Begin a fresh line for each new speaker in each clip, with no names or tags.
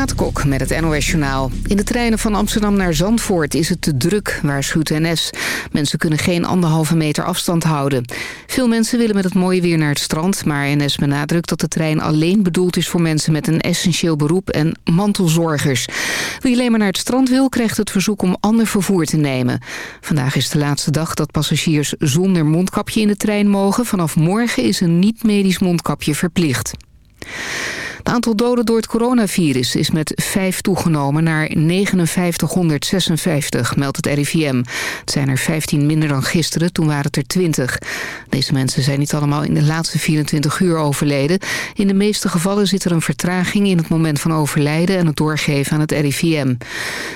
Kok met het NOS Journaal. In de treinen van Amsterdam naar Zandvoort is het te druk, waarschuwt NS. Mensen kunnen geen anderhalve meter afstand houden. Veel mensen willen met het mooie weer naar het strand... maar NS benadrukt dat de trein alleen bedoeld is voor mensen... met een essentieel beroep en mantelzorgers. Wie alleen maar naar het strand wil, krijgt het verzoek om ander vervoer te nemen. Vandaag is de laatste dag dat passagiers zonder mondkapje in de trein mogen. Vanaf morgen is een niet-medisch mondkapje verplicht. Het aantal doden door het coronavirus is met 5 toegenomen naar 5956, meldt het RIVM. Het zijn er 15 minder dan gisteren, toen waren het er 20. Deze mensen zijn niet allemaal in de laatste 24 uur overleden. In de meeste gevallen zit er een vertraging in het moment van overlijden en het doorgeven aan het RIVM.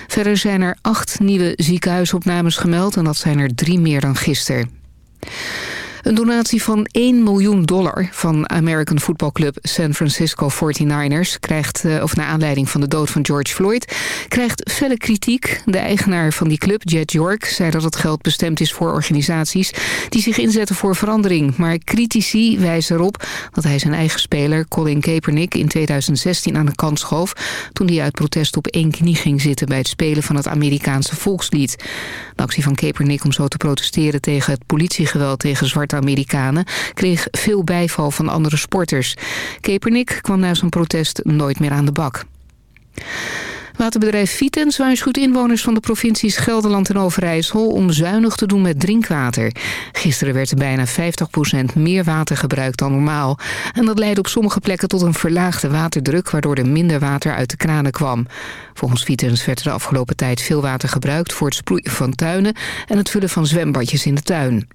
Verder zijn er 8 nieuwe ziekenhuisopnames gemeld en dat zijn er 3 meer dan gisteren. Een donatie van 1 miljoen dollar van American voetbalclub San Francisco 49ers... krijgt, eh, of naar aanleiding van de dood van George Floyd, krijgt felle kritiek. De eigenaar van die club, Jet York, zei dat het geld bestemd is voor organisaties... die zich inzetten voor verandering. Maar critici wijzen erop dat hij zijn eigen speler Colin Kaepernick... in 2016 aan de kant schoof toen hij uit protest op één knie ging zitten... bij het spelen van het Amerikaanse volkslied. De actie van Kaepernick om zo te protesteren tegen het politiegeweld tegen zwarte Amerikanen... kreeg veel bijval van andere sporters. Kaepernick kwam na zijn protest nooit meer aan de bak. Waterbedrijf Vitens waarschuwt inwoners van de provincies Gelderland en Overijssel om zuinig te doen met drinkwater. Gisteren werd er bijna 50% meer water gebruikt dan normaal. En dat leidde op sommige plekken tot een verlaagde waterdruk waardoor er minder water uit de kranen kwam. Volgens Vitens werd er de afgelopen tijd veel water gebruikt voor het sproeien van tuinen en het vullen van zwembadjes in de tuin.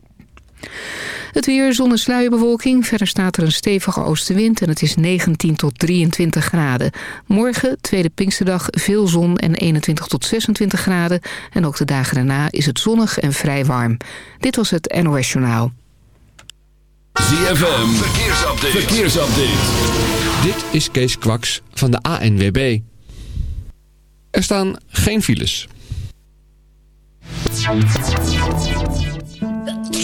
Het weer, zon en sluierbewolking. Verder staat er een stevige oostenwind en het is 19 tot 23 graden. Morgen, tweede Pinksterdag, veel zon en 21 tot 26 graden. En ook de dagen daarna is het zonnig en vrij warm. Dit was het NOS Journaal.
ZFM, verkeersupdate. verkeersupdate.
Dit is Kees Kwaks van de ANWB. Er staan geen files.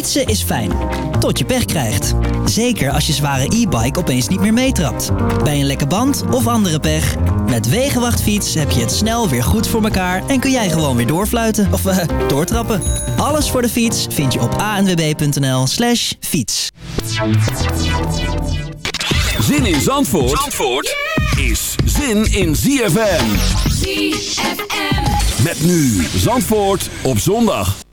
Fietsen is fijn, tot je pech krijgt. Zeker als je zware e-bike opeens niet meer meetrapt. Bij een lekke band of andere pech. Met Wegenwachtfiets heb je het snel weer goed voor elkaar... en kun jij gewoon weer doorfluiten of uh, doortrappen. Alles voor de fiets vind je op anwb.nl slash fiets.
Zin in Zandvoort, Zandvoort is zin in ZFM.
ZFM.
Met nu Zandvoort op zondag.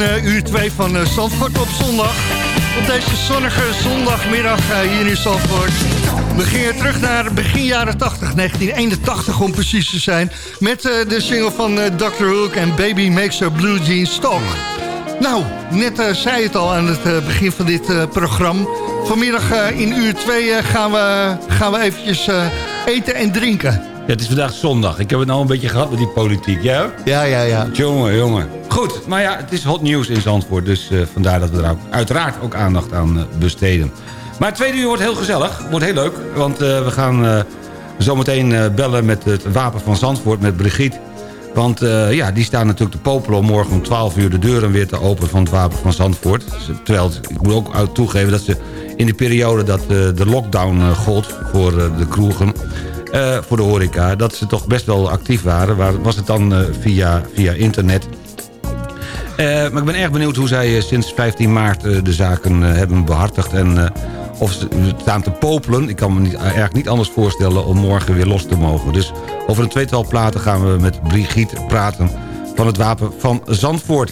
Uh, uur 2 van uh, op zondag. Op deze zonnige zondagmiddag uh, hier in Zandvoort. We gingen terug naar begin jaren 80, 1981 om precies te zijn. Met de single van Dr. Hook en Baby Makes Her Blue Jeans Talk. Nou, net zei het al aan het begin van dit programma. Vanmiddag in uur 2 gaan, we, gaan we eventjes eten en drinken.
Ja, het is vandaag zondag. Ik heb het nou een beetje gehad met die politiek. Ja?
Ja, ja, ja.
Jongen, jongen. Goed, maar ja, het is hot nieuws in Zandvoort. Dus uh, vandaar dat we er ook, uiteraard ook aandacht aan uh, besteden. Maar het tweede uur wordt heel gezellig. Wordt heel leuk. Want uh, we gaan zometeen bellen met het Wapen van Zandvoort, met Brigitte. Want ja, die staan natuurlijk te popelen om morgen om 12 uur de deuren weer te openen van het Wapen van Zandvoort. Terwijl, ik moet ook toegeven dat ze in de periode dat de lockdown gold voor de kroegen uh, voor de horeca... dat ze toch best wel actief waren. Was het dan uh, via, via internet... Uh, maar ik ben erg benieuwd hoe zij sinds 15 maart de zaken hebben behartigd. En of ze staan te popelen. Ik kan me niet, erg niet anders voorstellen om morgen weer los te mogen. Dus over een tweetal platen gaan we met Brigitte praten van het wapen van Zandvoort.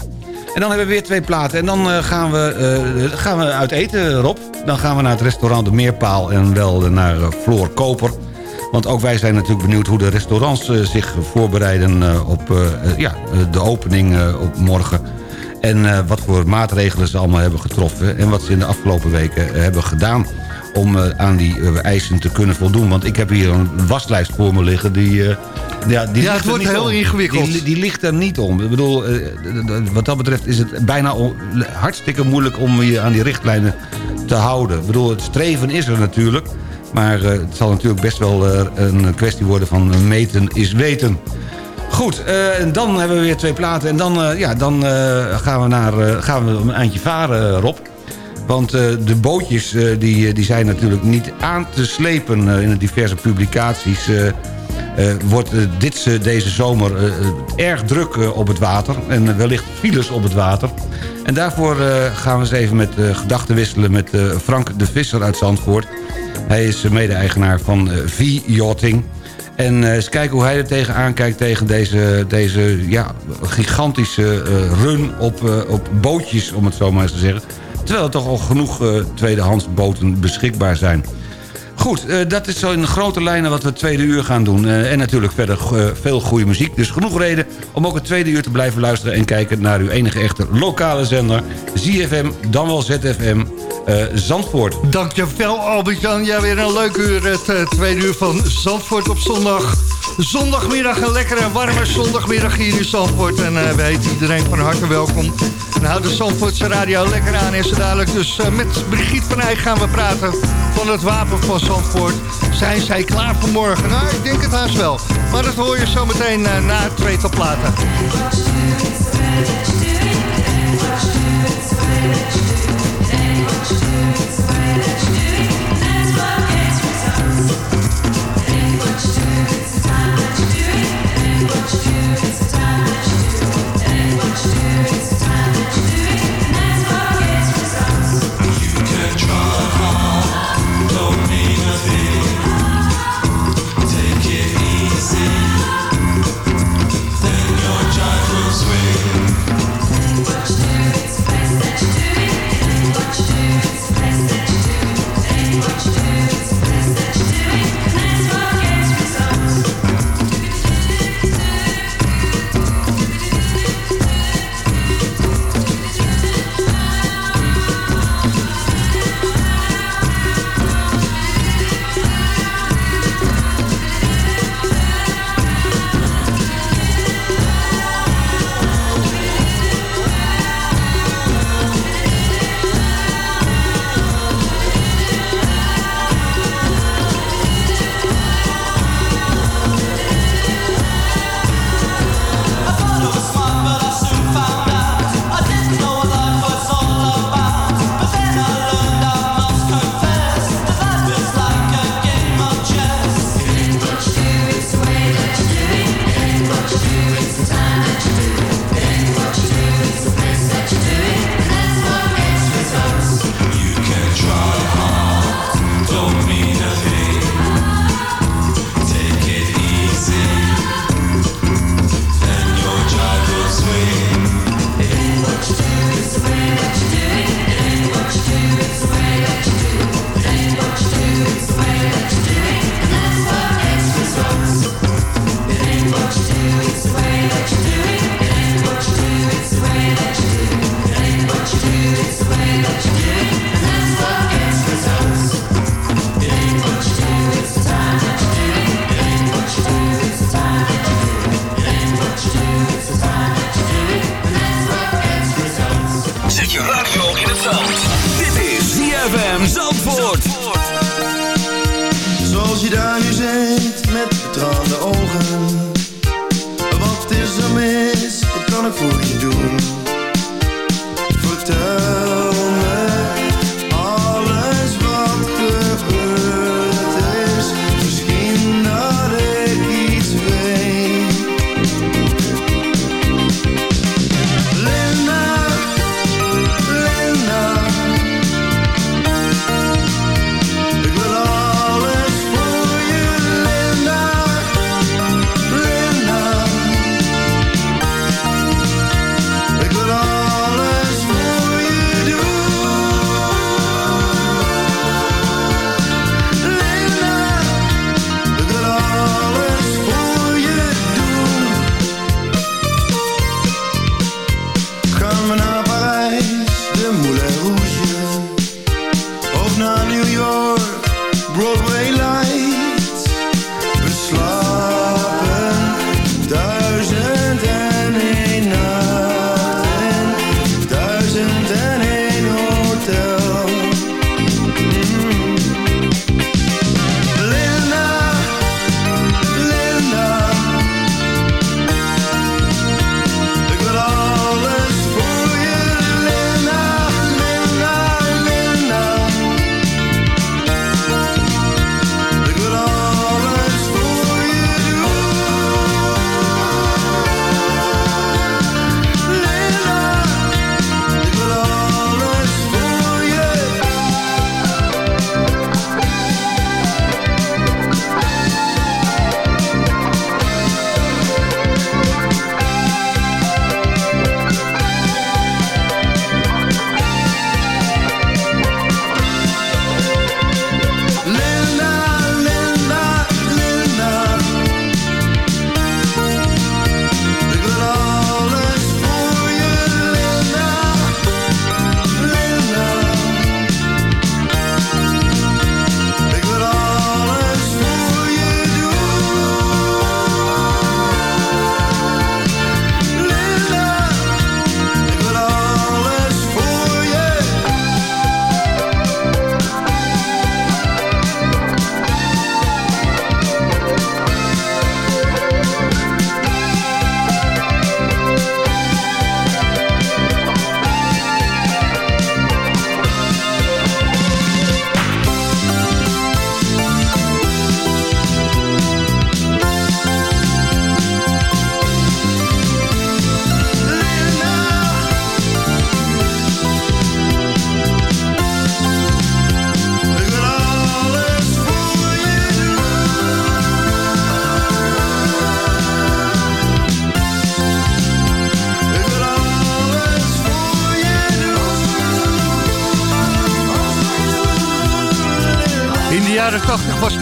En dan hebben we weer twee platen. En dan gaan, we, gaan we uit eten, Rob. Dan gaan we naar het restaurant De Meerpaal en wel naar Floor Koper. Want ook wij zijn natuurlijk benieuwd hoe de restaurants uh, zich voorbereiden uh, op uh, ja, de opening op morgen. En wat voor maatregelen ze allemaal hebben getroffen. En wat ze in de afgelopen weken hebben gedaan om aan die eisen te kunnen voldoen. Want ik heb hier een waslijst voor me liggen die...
ja, die ja het wordt heel ingewikkeld.
Die, die, ligt er niet om. Ik bedoel, wat dat betreft is het bijna hartstikke moeilijk om je aan die richtlijnen te houden. Ik bedoel, het streven is er natuurlijk... Maar uh, het zal natuurlijk best wel uh, een kwestie worden van meten is weten. Goed, en dan hebben we weer twee platen. En dan, ja, dan gaan, we naar, gaan we een eindje varen, Rob. Want de bootjes die, die zijn natuurlijk niet aan te slepen in de diverse publicaties. Wordt dit, deze zomer erg druk op het water. En wellicht files op het water. En daarvoor gaan we eens even met gedachten wisselen met Frank de Visser uit Zandvoort. Hij is mede-eigenaar van eh, V-Yachting. En eens kijken hoe hij er tegenaan kijkt tegen deze, deze ja, gigantische run op, op bootjes, om het zo maar eens te zeggen. Terwijl er toch al genoeg tweedehands boten beschikbaar zijn. Goed, uh, dat is zo in grote lijnen wat we het tweede uur gaan doen. Uh, en natuurlijk verder uh, veel goede muziek. Dus genoeg reden om ook het tweede uur te blijven luisteren... en kijken naar uw enige echte lokale zender. ZFM, dan wel ZFM, Zandvoort.
Dankjewel Albert-Jan. Ja, weer een leuk uur, het tweede uur van Zandvoort op zondag. Zondagmiddag, een lekkere warme zondagmiddag hier in Zandvoort. En uh, wij iedereen van harte welkom. En houd de Zandvoortse radio lekker aan. En zo dadelijk dus met Brigitte van Eyck gaan we praten van het Wapen van Zandvoort. Zijn zij klaar voor morgen? Nou, ik denk het haast wel. Maar dat hoor je zo meteen uh, na het tweetal platen.
What you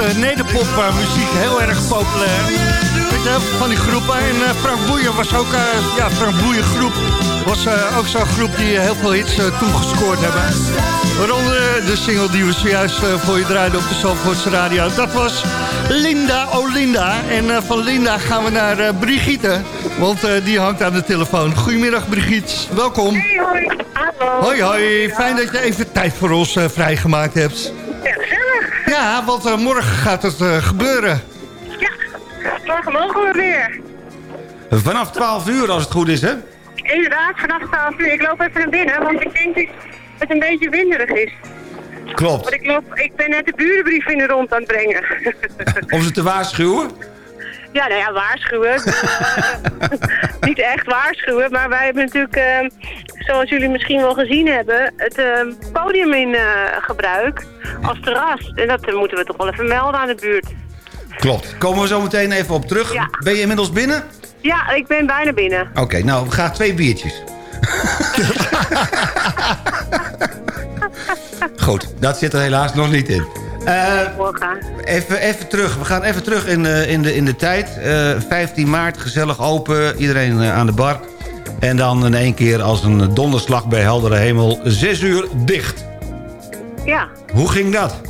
80 was de nederpop muziek heel erg populair. Weet je, van die groepen. En eh, Frank Boeien was ook, eh, ja, Frank Boeien groep was eh, ook zo'n groep die heel veel hits toegescoord hebben. Waaronder de single die we zojuist voor je draaiden op de Zandvoortse radio. Dat was Linda oh Linda. En van Linda gaan we naar Brigitte, want die hangt aan de telefoon. Goedemiddag Brigitte, welkom.
Hey, hoi. Hallo.
Hoi hoi, fijn dat je even tijd voor ons vrijgemaakt hebt.
Ja,
want eh, morgen gaat het eh, gebeuren.
Ja, morgen mogen we weer.
Vanaf 12 uur als het goed is, hè?
Inderdaad, vanaf 12 uur. Ik loop even naar binnen, want ik denk dat het een beetje winderig is.
Klopt.
Want ik, loop, ik ben net de burenbrief in de rond aan het brengen.
Om ze te waarschuwen?
Ja, nou ja, waarschuwen. Niet echt waarschuwen, maar wij hebben natuurlijk, eh, zoals jullie misschien wel gezien hebben, het eh, podium in eh, gebruik als terras. En dat moeten we toch wel even melden aan de buurt.
Klopt. Komen we zo meteen even op terug.
Ja.
Ben je inmiddels binnen?
Ja, ik ben bijna binnen.
Oké, nou, graag twee biertjes. Goed, dat zit er helaas nog niet in. Eh, even, even terug. We gaan even terug in, eh, in, de, in de tijd. Eh, 15 maart, gezellig open. Iedereen eh, aan de bar. En dan in één keer als een donderslag bij heldere hemel. 6 uur dicht.
Ja.
Hoe ging dat?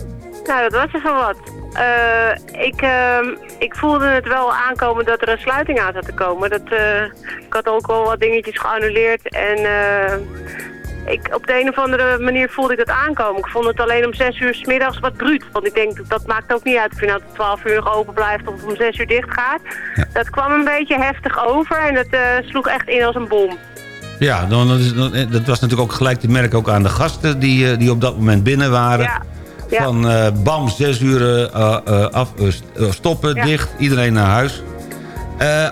Nou, dat was even wat. Eh, ik, ehm, ik voelde het wel aankomen dat er een sluiting aan zat te komen. Dat, eh, ik had ook al wat dingetjes geannuleerd. En eh, ik, op de een of andere manier voelde ik het aankomen. Ik vond het alleen om zes uur s middags wat bruut. Want ik denk, dat maakt ook niet uit of je nou tot twaalf uur nog open blijft of om zes uur dicht gaat. Dat kwam een beetje heftig over en dat eh, sloeg echt in als een bom.
Ja, dan, dan dat was natuurlijk ook gelijk te merken ook aan de gasten die, eh, die op dat moment binnen waren.
Ja. Ja.
Van eh, bam, zes uur af, st- stoppen, dicht, iedereen naar huis.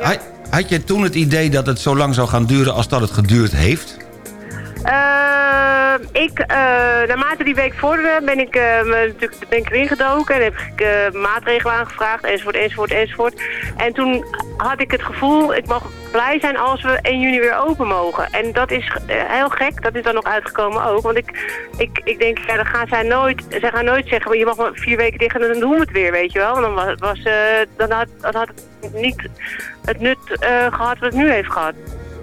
Had, had je toen het idee dat het zo lang zou gaan duren als dat het geduurd heeft?
Eh, ik, eh, naarmate die week vorderde, ben ik, eh, natuurlijk ben ik erin gedoken en heb ik eh, maatregelen aangevraagd, enzovoort, enzovoort, enzovoort. En toen had ik het gevoel, ik mag blij zijn als we 1 juni weer open mogen. En dat is heel gek, dat is dan nog uitgekomen ook. Want ik, ik, ik denk, ja, dan gaan zij nooit, zij gaan nooit zeggen, maar je mag maar vier weken dicht en dan doen we het weer, weet je wel. Want dan, was, was, dan, had, dan had het niet het nut eh, gehad wat het nu heeft gehad,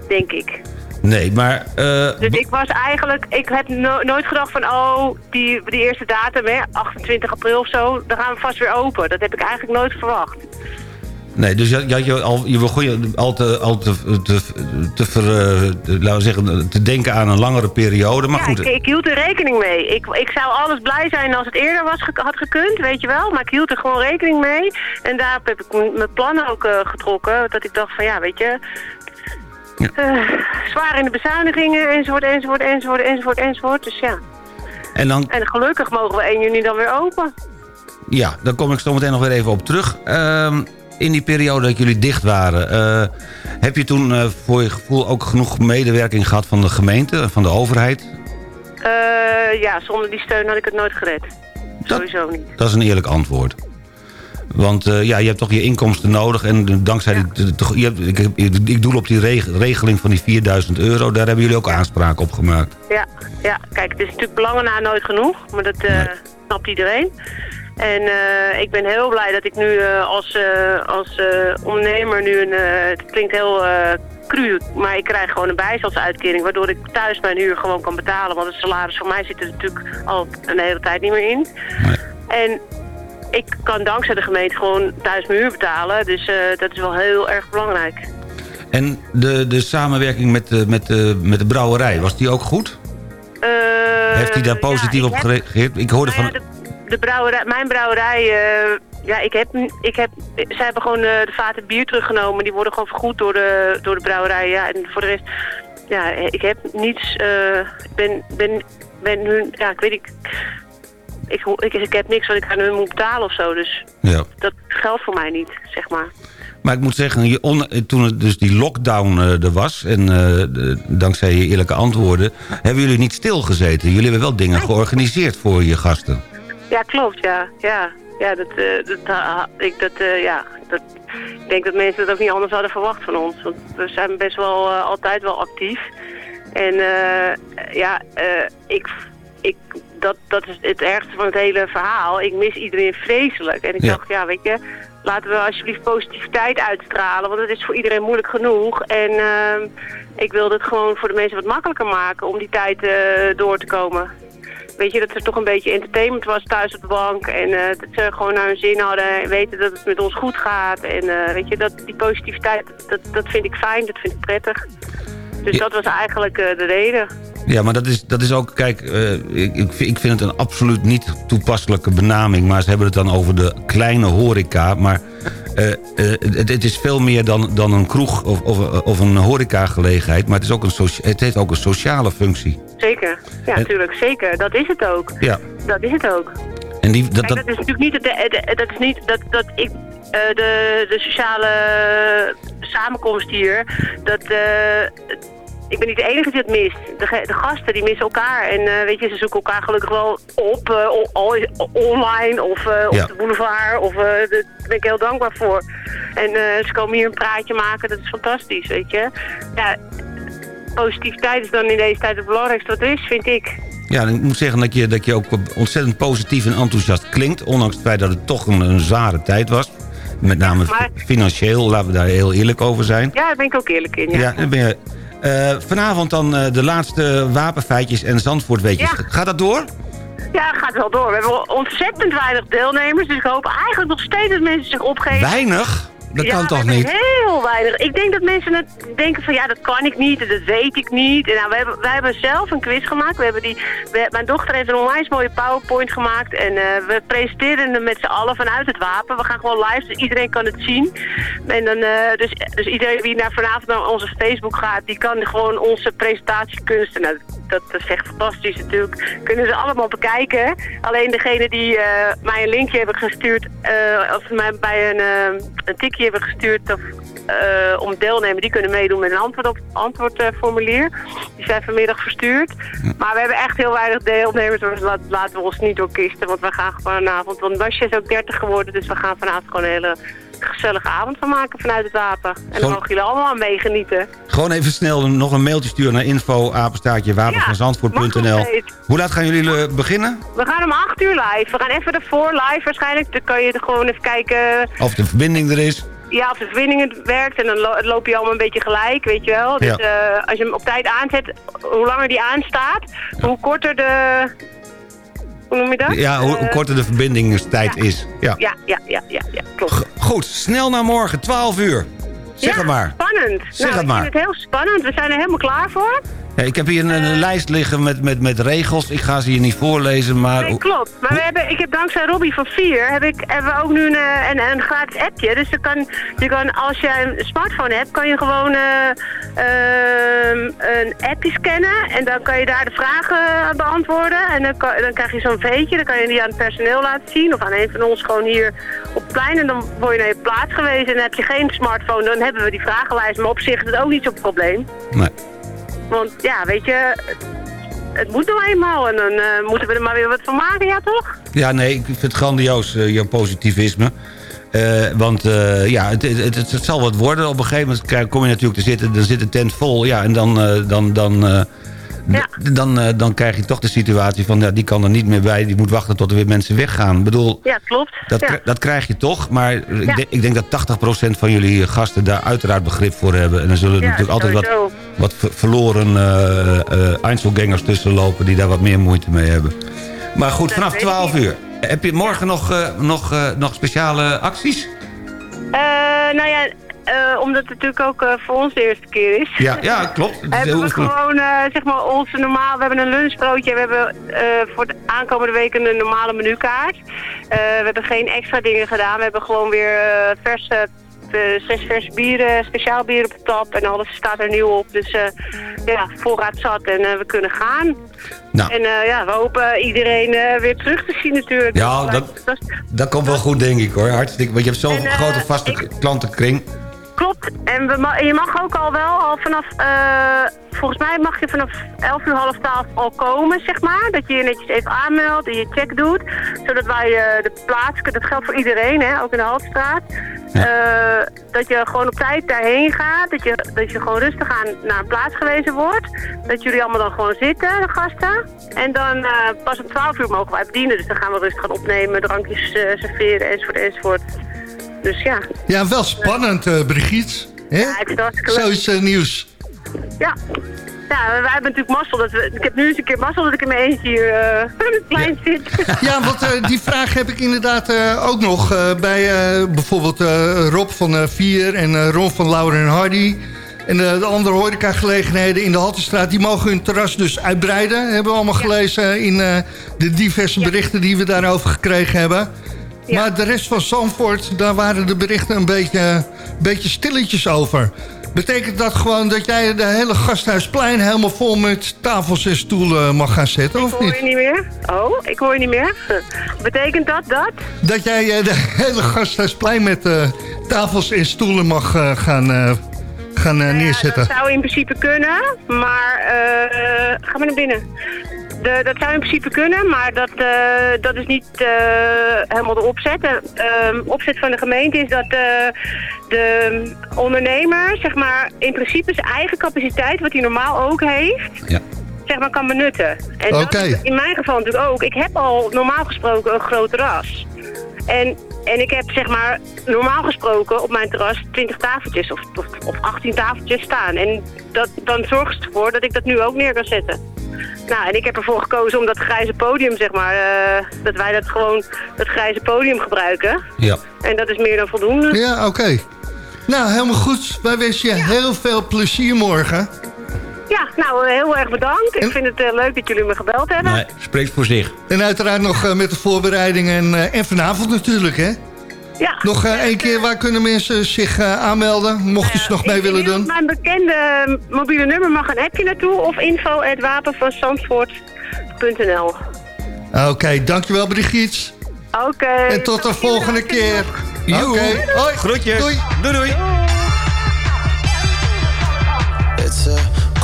denk ik.
Nee, maar... eh,
Dus ik was eigenlijk, ik heb no- nooit gedacht van, oh, die, die eerste datum, hè, 28 april of zo, dan gaan we vast weer open. Dat heb ik eigenlijk nooit verwacht.
Nee, dus je, je, al, je begon je al te, al te, te, te, ver, eh, laten we zeggen, te denken aan een langere periode. Maar
ja,
goed,
ik, ik hield er rekening mee. Ik, ik zou alles blij zijn als het eerder was, had gekund, weet je wel. Maar ik hield er gewoon rekening mee. En daarop heb ik mijn plannen ook eh, getrokken. Dat ik dacht van, ja, weet je... eh, zwaar in de bezuinigingen, enzovoort, enzovoort, enzovoort, enzovoort, enzovoort. Dus ja.
en dan,
En gelukkig mogen we 1 juni dan weer open.
ja, daar kom ik zo meteen nog weer even op terug. Ehm, in die periode dat jullie dicht waren, eh, heb je toen eh, voor je gevoel ook genoeg medewerking gehad van de gemeente, van de overheid?
Ja, zonder die steun had ik het nooit gered. Sowieso niet.
Dat is een eerlijk antwoord. Want eh, ja, je hebt toch je inkomsten nodig. En dankzij de- toch- je hebt, ik, ik, doel op die reg- regeling van die 4000 euro. Daar hebben jullie ook aanspraak op gemaakt.
Ja, ja, kijk, het is natuurlijk belangen na nooit genoeg, maar dat eh, snapt iedereen. En eh, ik ben heel blij dat ik nu als, als ondernemer nu een, het klinkt heel cru, maar ik krijg gewoon een bijstandsuitkering, waardoor ik thuis mijn huur gewoon kan betalen. Want het salaris voor mij zit er natuurlijk al een hele tijd niet meer in. En ik kan dankzij de gemeente gewoon thuis mijn huur betalen, dus eh, dat is wel heel erg belangrijk.
En de, de samenwerking met de, met, de, met de brouwerij, was die ook goed?
Eh,
Heeft hij daar positief
ja,
op gereageerd? Ik hoorde
Nou ja,
van...
de, de brouwerij, mijn brouwerij, eh, ja, ik heb, ik heb, zij hebben gewoon eh, de vaten bier teruggenomen. Die worden gewoon vergoed door de, door de brouwerij. Ja, en voor de rest, ja, ik heb niets, eh, ik ben, ben, ben hun, ja, ik weet niet, ik, ik, ik heb niks wat ik aan hun moet betalen of zo. Dus
Ja.
dat geldt voor mij niet, zeg maar.
Maar ik moet zeggen, je on- toen het dus die lockdown eh, er was... en eh, de- dankzij je eerlijke antwoorden... hebben jullie niet stilgezeten. Jullie hebben wel dingen georganiseerd voor je gasten.
Ja, klopt, ja. Ja, ja dat, eh, dat, ik, dat, ja, dat, ik denk dat mensen dat ook niet anders hadden verwacht van ons. Want we zijn best wel altijd wel actief. En ja, ik, ik, dat, dat is het ergste van het hele verhaal. Ik mis iedereen vreselijk. En ik
Ja.
dacht, ja, weet je, laten we alsjeblieft positiviteit uitstralen. Want het is voor iedereen moeilijk genoeg. En eh, ik wilde het gewoon voor de mensen wat makkelijker maken om die tijd eh, door te komen weet je, dat er toch een beetje entertainment was thuis op de bank. En eh, dat ze gewoon naar hun zin hadden en weten dat het met ons goed gaat. En eh, weet je, dat, die positiviteit, dat, dat vind ik fijn, dat vind ik prettig. Dus dat was eigenlijk eh, de reden.
Ja, maar dat is, dat is ook, kijk, eh, ik, ik vind ik vind het een absoluut niet toepasselijke benaming... maar ze hebben het dan over de kleine horeca. Maar eh, het, het is veel meer dan, dan een kroeg of, of, of een horecagelegenheid... maar het, is ook een het heeft ook een sociale functie.
Zeker. Ja, natuurlijk, zeker. Dat is het ook.
Ja,
Dat is het ook.
en die, dat,
Kijk,
dat,
is natuurlijk niet, het, de- de- dat is niet dat, dat ik de, de sociale samenkomst hier, dat, ik ben niet de enige die het mist. De, de gasten die missen elkaar en eh, weet je, ze zoeken elkaar gelukkig wel op, eh, online of eh,
Ja.
op de boulevard. Of, daar ben ik heel dankbaar voor. En ze komen hier een praatje maken, dat is fantastisch, weet je. Ja, positiviteit is dan in deze tijd het belangrijkste wat er is, vind ik.
ja, ik moet zeggen dat je, dat je ook ontzettend positief en enthousiast klinkt... ondanks het feit dat het toch een, een zware tijd was. Met name
maar-
financieel, laten we daar heel eerlijk over zijn.
Ja, daar ben ik ook eerlijk in. Ja.
Ja, dan ben je... Eh, vanavond dan eh, de laatste wapenfeitjes en Zandvoortweetjes.
Ja.
Gaat dat door?
Ja, het gaat wel door. We hebben ontzettend weinig deelnemers. Dus ik hoop eigenlijk nog steeds dat mensen zich opgeven.
Weinig? Dat
ja,
kan toch niet?
heel weinig. Ik denk dat mensen het denken van ja, dat kan ik niet dat weet ik niet. En nou, we hebben, wij hebben zelf een quiz gemaakt. We hebben die, we- mijn dochter heeft een onwijs mooie PowerPoint gemaakt. En eh, we presenteren hem met z'n allen vanuit het wapen. We gaan gewoon live, dus iedereen kan het zien. En dan, eh, dus, dus iedereen die naar vanavond naar onze Facebook gaat, die kan gewoon onze presentatiekunsten. Nou, dat, is echt fantastisch natuurlijk. Kunnen ze allemaal bekijken. Alleen degene die eh, mij een linkje hebben gestuurd, eh, of mij bij een, eh, een tikje hebben gestuurd of, om deelnemen, die kunnen meedoen met een antwoord op antwoordformulier. die zijn vanmiddag verstuurd. Maar we hebben echt heel weinig deelnemers, dus laat, laten we ons niet doorkisten. Want we gaan vanavond, want Basje is ook 30 geworden, dus we gaan vanavond gewoon een hele gezellige avond van maken vanuit het wapen. En
Gewoon-
dan mogen jullie allemaal aan meegenieten.
Gewoon even snel nog een mailtje sturen naar info
steeds.
Hoe laat gaan jullie eh, beginnen?
We gaan om 8 uur live. We gaan even ervoor live waarschijnlijk. Dan kan je er gewoon even kijken
Of de verbinding er is?
ja, of de verbinding het werkt. En dan lo- loop je allemaal een beetje gelijk, weet je wel. Dus
Ja.
eh, als je hem op tijd aanzet, hoe langer die aanstaat, hoe korter de... Hoe noem je dat?
Ja, hoe, hoe
Eh,
korter de verbindingstijd is. Ja.
Ja, ja, ja, ja, ja, klopt.
Goed, snel naar morgen, 12 uur. Zeg
ja,
het maar.
spannend.
Zeg
nou,
het maar.
Ik vind het heel spannend. We zijn er helemaal klaar voor.
Ik heb hier een, een lijst liggen met, met, met regels. Ik ga ze hier niet voorlezen, maar...
Nee, klopt. Maar we hebben, ik heb dankzij Robbie van 4 heb ik, hebben we ook nu een, eh, een, een gratis appje. Dus je kan, je kan, als je een smartphone hebt, kan je gewoon eh, ehm, een appje scannen. En dan kan je daar de vragen beantwoorden. En dan, kan, dan krijg je zo'n veetje. Dan kan je die aan het personeel laten zien. Of aan een van ons gewoon hier op het plein. En dan word je naar je plaats gewezen. En dan heb je geen smartphone. Dan hebben we die vragenlijst. Maar op zich is het ook niet zo'n probleem.
Nee.
Want ja, weet je... Het, moet nou eenmaal en dan eh, moeten we er maar weer wat van maken, ja toch?
Ja, nee, ik vind het grandioos, eh, jouw positivisme. Eh, want ja, het, het, het, het zal wat worden. Op een gegeven moment kom je natuurlijk te zitten, dan zit de tent vol. Ja, en dan, dan, dan, d- dan, eh, dan krijg je toch de situatie van... Ja, die kan er niet meer bij, die moet wachten tot er weer mensen weggaan. Ik bedoel,
Ja, klopt.
dat,
ja.
dat krijg je toch. Maar ik,
Ja.
denk, ik denk dat 80% van jullie gasten daar uiteraard begrip voor hebben. En dan zullen er
Ja,
natuurlijk altijd wat, wat ver- verloren eh, Einzelgangers tussen lopen... die daar wat meer moeite mee hebben. Maar goed, vanaf
weet ik
12
niet.
uur. Heb je morgen nog, nog, nog speciale acties?
Nou ja, eh, omdat het natuurlijk ook eh, voor ons de eerste keer is.
Ja, ja klopt.
Hebben we gewoon, eh, zeg maar, onze normaal... We hebben een lunchbroodje. We hebben voor de aankomende week een normale menukaart. We hebben geen extra dingen gedaan. We hebben gewoon weer verse... zes verse bieren, speciaal bier op de tap en alles staat er nieuw op. Dus ja, voorraad zat en we kunnen gaan.
Nou.
En ja, we hopen iedereen weer terug te zien natuurlijk.
Ja, dat, dat komt wel goed, denk ik hoor. Hartstikke, want je hebt zo'n grote vaste
ik-
klantenkring.
Klopt. En we ma- je mag ook al wel al vanaf, eh, volgens mij mag je vanaf 11 uur half 12 al komen, zeg maar. Dat je je netjes even aanmeldt en je check doet. Zodat wij eh, de plaats, dat geldt voor iedereen, hè, ook in de Haltstraat. Eh, dat je gewoon op tijd daarheen gaat. Dat je, dat je gewoon rustig aan naar een plaats gewezen wordt. Dat jullie allemaal dan gewoon zitten, de gasten. En dan pas om 12 uur mogen wij bedienen. Dus dan gaan we rustig gaan opnemen, drankjes serveren, enzovoort, enzovoort. Dus ja.
Ja, wel spannend, eh Brigitte. Hè?
Ja, het is hartstikke leuk.
Zo is eh, nieuws.
Ja. Ja, wij hebben natuurlijk mazzel. Dat we, ik heb nu eens een keer mazzel dat ik in mijn eentje hier het plein zit.
Ja, want die vraag heb ik inderdaad ook nog bij bijvoorbeeld Rob van Vier en Ron van Lauren en Hardy. En de andere horecagelegenheden in de Haltestraat, die mogen hun terras dus uitbreiden. Hebben we allemaal gelezen in de diverse berichten die we daarover gekregen hebben. Maar de rest van Zandvoort, daar waren de berichten een beetje, beetje stilletjes over. Betekent dat gewoon dat jij de hele Gasthuisplein helemaal vol met tafels en stoelen mag gaan zetten,
Ik
of
hoor
niet?
je niet meer. Oh, ik hoor je niet meer. Betekent dat dat?
Dat jij eh, de hele Gasthuisplein met eh, tafels en stoelen mag eh, gaan, gaan eh, neerzetten.
Dat zou in principe kunnen, maar... ga maar naar binnen. De, dat zou in principe kunnen, maar dat, eh, dat is niet eh, helemaal de opzet. De ehm, opzet van de gemeente is dat eh, de ondernemer, zeg maar, in principe zijn eigen capaciteit, wat hij normaal ook heeft,
Ja.
zeg maar, kan benutten. En dat
Oké.
is in mijn geval natuurlijk ook. Ik heb al normaal gesproken een groot terras. En, en ik heb zeg maar normaal gesproken op mijn terras 20 tafeltjes of, of, of 18 tafeltjes staan. En dat, dan zorgt het ervoor dat ik dat nu ook neer kan zetten. Nou, en ik heb ervoor gekozen om dat grijze podium, zeg maar, eh, dat wij dat gewoon, dat grijze podium gebruiken.
Ja.
En dat is meer dan voldoende.
Ja, oké. Nou, helemaal goed. Wij wensen je heel veel plezier morgen.
Ja, nou, eh, heel erg bedankt. Ik vind het eh, leuk dat jullie me gebeld hebben.
Nee, spreekt voor zich.
En uiteraard nog eh, met de voorbereidingen en, eh, en vanavond natuurlijk, hè?
Ja.
Nog eh, één keer, waar kunnen mensen zich eh, aanmelden? Mochten ze nog mee willen doen?
Mijn bekende mobiele nummer mag een appje naartoe of info.
Oké, dankjewel Brigitte.
Oké.
En tot de volgende keer. Oké, hoi.
Groetjes.
Doei.
Doei doei.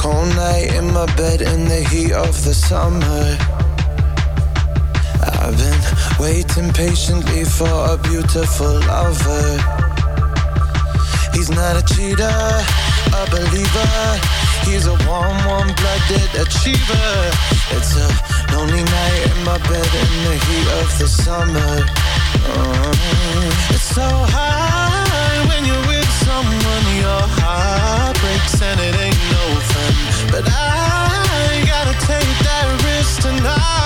Cold night in my bed in the heat of the summer. I've been waiting patiently for a beautiful lover. He's not a cheater, a believer. He's a warm, warm-blooded achiever. It's a lonely night in my bed in the heat of the summer. Oh, it's so high when you're with someone. Your heart breaks and it ain't. But I gotta take that risk tonight.